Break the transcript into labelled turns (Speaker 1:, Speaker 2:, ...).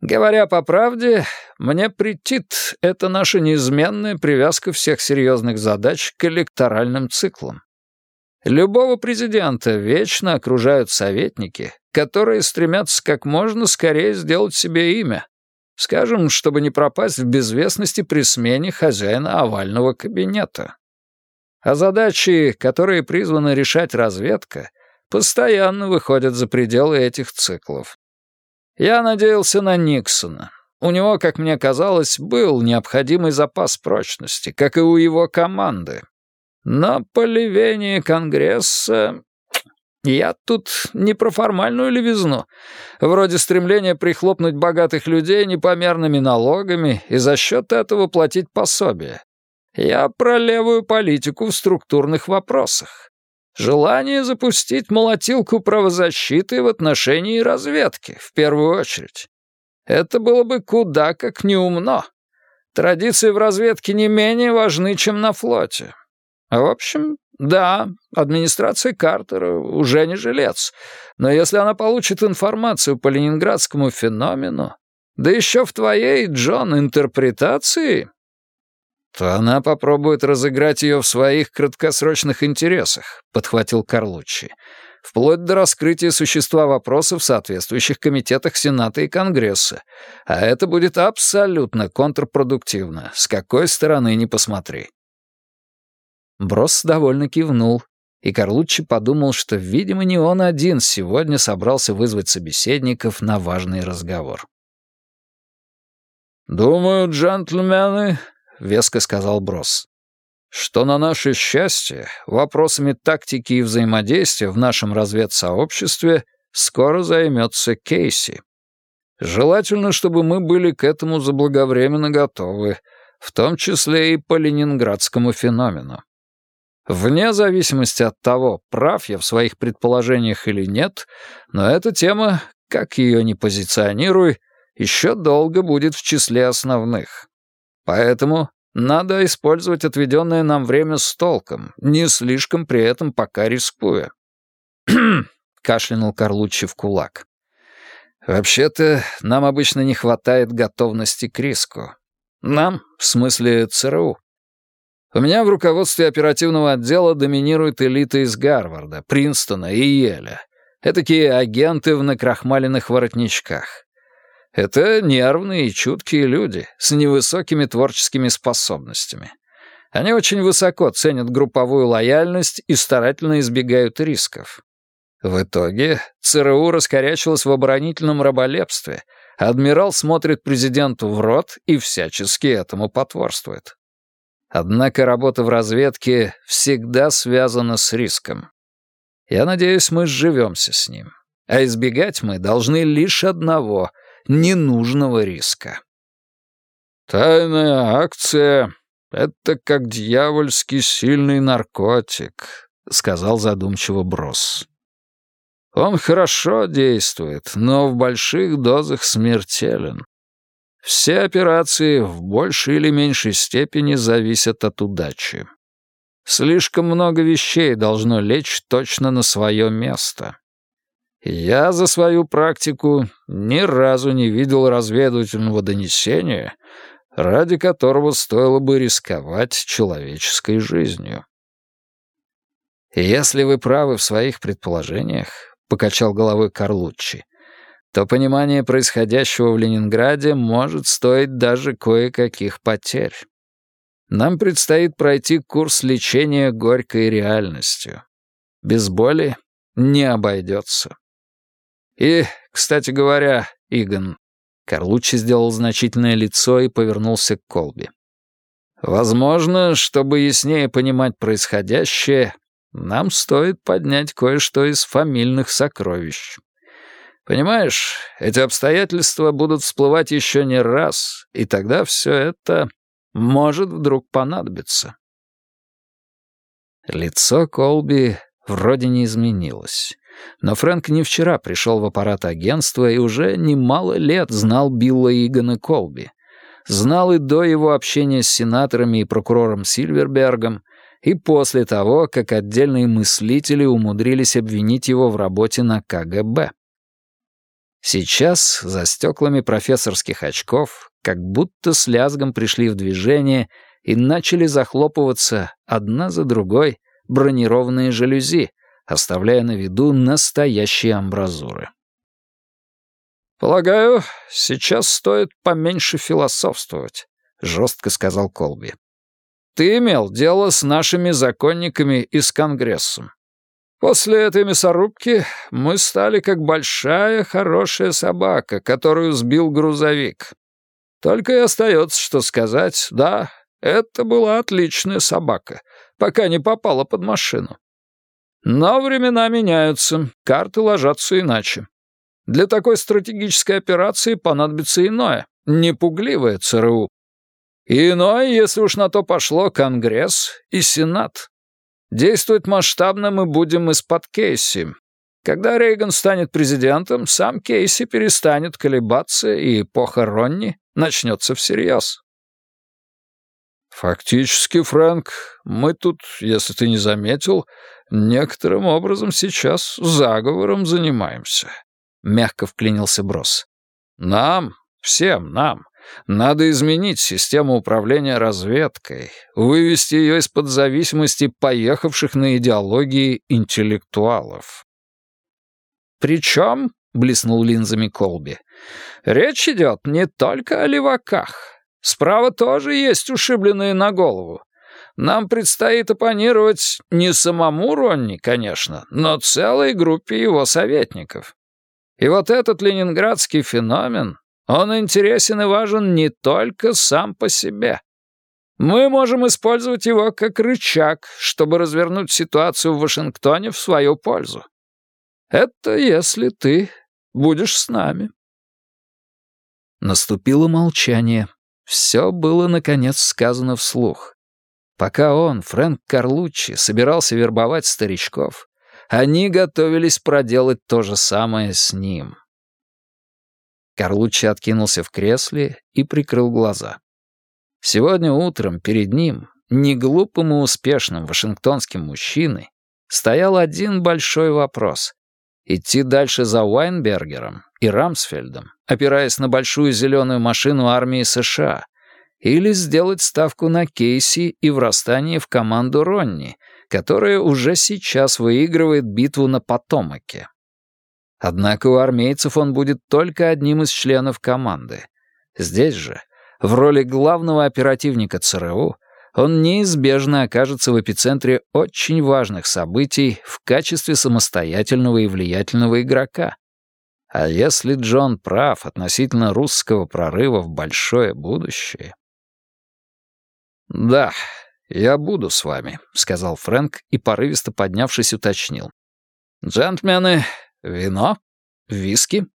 Speaker 1: Говоря по правде, мне претит эта наша неизменная привязка всех серьезных задач к электоральным циклам. Любого президента вечно окружают советники, которые стремятся как можно скорее сделать себе имя. Скажем, чтобы не пропасть в безвестности при смене хозяина овального кабинета. А задачи, которые призваны решать разведка, постоянно выходят за пределы этих циклов. Я надеялся на Никсона. У него, как мне казалось, был необходимый запас прочности, как и у его команды. Но по ливении Конгресса... Я тут не про формальную левизну. Вроде стремления прихлопнуть богатых людей непомерными налогами и за счет этого платить пособие. Я про левую политику в структурных вопросах. Желание запустить молотилку правозащиты в отношении разведки, в первую очередь. Это было бы куда как неумно. Традиции в разведке не менее важны, чем на флоте. В общем, да, администрация Картера уже не жилец. Но если она получит информацию по ленинградскому феномену, да еще в твоей, Джон, интерпретации, то она попробует разыграть ее в своих краткосрочных интересах», — подхватил Карлуччи, «вплоть до раскрытия существа вопросов в соответствующих комитетах Сената и Конгресса. А это будет абсолютно контрпродуктивно, с какой стороны ни посмотри». Брос довольно кивнул, и Карлуччи подумал, что, видимо, не он один сегодня собрался вызвать собеседников на важный разговор. «Думаю, джентльмены, — веско сказал Брос. «Что на наше счастье, вопросами тактики и взаимодействия в нашем разведсообществе скоро займется Кейси. Желательно, чтобы мы были к этому заблаговременно готовы, в том числе и по ленинградскому феномену. Вне зависимости от того, прав я в своих предположениях или нет, но эта тема, как ее ни позиционируй, еще долго будет в числе основных. Поэтому надо использовать отведенное нам время с толком, не слишком при этом пока рискуя. кашлянул Карлуччи в кулак. «Вообще-то, нам обычно не хватает готовности к риску. Нам, в смысле ЦРУ. У меня в руководстве оперативного отдела доминирует элита из Гарварда, Принстона и Еля. Этакие агенты в накрахмаленных воротничках. Это нервные и чуткие люди с невысокими творческими способностями. Они очень высоко ценят групповую лояльность и старательно избегают рисков. В итоге ЦРУ раскорячилось в оборонительном раболепстве, адмирал смотрит президенту в рот и всячески этому потворствует. Однако работа в разведке всегда связана с риском. Я надеюсь, мы сживемся с ним. А избегать мы должны лишь одного ненужного риска. «Тайная акция — это как дьявольски сильный наркотик», — сказал задумчиво Брос. «Он хорошо действует, но в больших дозах смертелен. Все операции в большей или меньшей степени зависят от удачи. Слишком много вещей должно лечь точно на свое место. Я за свою практику ни разу не видел разведывательного донесения, ради которого стоило бы рисковать человеческой жизнью. «Если вы правы в своих предположениях», — покачал головой Карлуччи, то понимание происходящего в Ленинграде может стоить даже кое-каких потерь. Нам предстоит пройти курс лечения горькой реальностью. Без боли не обойдется. И, кстати говоря, Игон...» Карлуччи сделал значительное лицо и повернулся к Колби. «Возможно, чтобы яснее понимать происходящее, нам стоит поднять кое-что из фамильных сокровищ. Понимаешь, эти обстоятельства будут всплывать еще не раз, и тогда все это может вдруг понадобиться». Лицо Колби вроде не изменилось. Но Фрэнк не вчера пришел в аппарат агентства и уже немало лет знал Билла Игана Колби. Знал и до его общения с сенаторами и прокурором Сильвербергом, и после того, как отдельные мыслители умудрились обвинить его в работе на КГБ. Сейчас за стеклами профессорских очков как будто с лязгом пришли в движение и начали захлопываться одна за другой бронированные жалюзи, оставляя на виду настоящие амбразуры. «Полагаю, сейчас стоит поменьше философствовать», — жестко сказал Колби. «Ты имел дело с нашими законниками и с Конгрессом. После этой мясорубки мы стали как большая хорошая собака, которую сбил грузовик. Только и остается, что сказать, да, это была отличная собака, пока не попала под машину. Но времена меняются, карты ложатся иначе. Для такой стратегической операции понадобится иное, непугливое ЦРУ. Иное, если уж на то пошло, Конгресс и Сенат. Действовать масштабно мы будем из-под Кейси. Когда Рейган станет президентом, сам Кейси перестанет колебаться, и эпоха Ронни начнется всерьез. Фактически, Фрэнк, мы тут, если ты не заметил, некоторым образом сейчас заговором занимаемся. Мягко вклинился Брос. Нам, всем нам, надо изменить систему управления разведкой, вывести ее из-под зависимости поехавших на идеологии интеллектуалов. «Причем», — блеснул линзами Колби, — «речь идет не только о леваках. Справа тоже есть ушибленные на голову. Нам предстоит оппонировать не самому Ронни, конечно, но целой группе его советников. И вот этот ленинградский феномен, он интересен и важен не только сам по себе. Мы можем использовать его как рычаг, чтобы развернуть ситуацию в Вашингтоне в свою пользу. Это если ты будешь с нами. Наступило молчание. Все было, наконец, сказано вслух. Пока он, Фрэнк Карлуччи, собирался вербовать старичков, они готовились проделать то же самое с ним. Карлуччи откинулся в кресле и прикрыл глаза. Сегодня утром перед ним, неглупым и успешным вашингтонским мужчиной, стоял один большой вопрос. Идти дальше за Уайнбергером и Рамсфельдом, опираясь на большую зеленую машину армии США, или сделать ставку на Кейси и врастание в команду Ронни, которая уже сейчас выигрывает битву на Потомаке. Однако у армейцев он будет только одним из членов команды. Здесь же, в роли главного оперативника ЦРУ, он неизбежно окажется в эпицентре очень важных событий в качестве самостоятельного и влиятельного игрока. А если Джон прав относительно русского прорыва в большое будущее... «Да, я буду с вами», — сказал Фрэнк и, порывисто поднявшись, уточнил. «Джентльмены, вино? Виски?»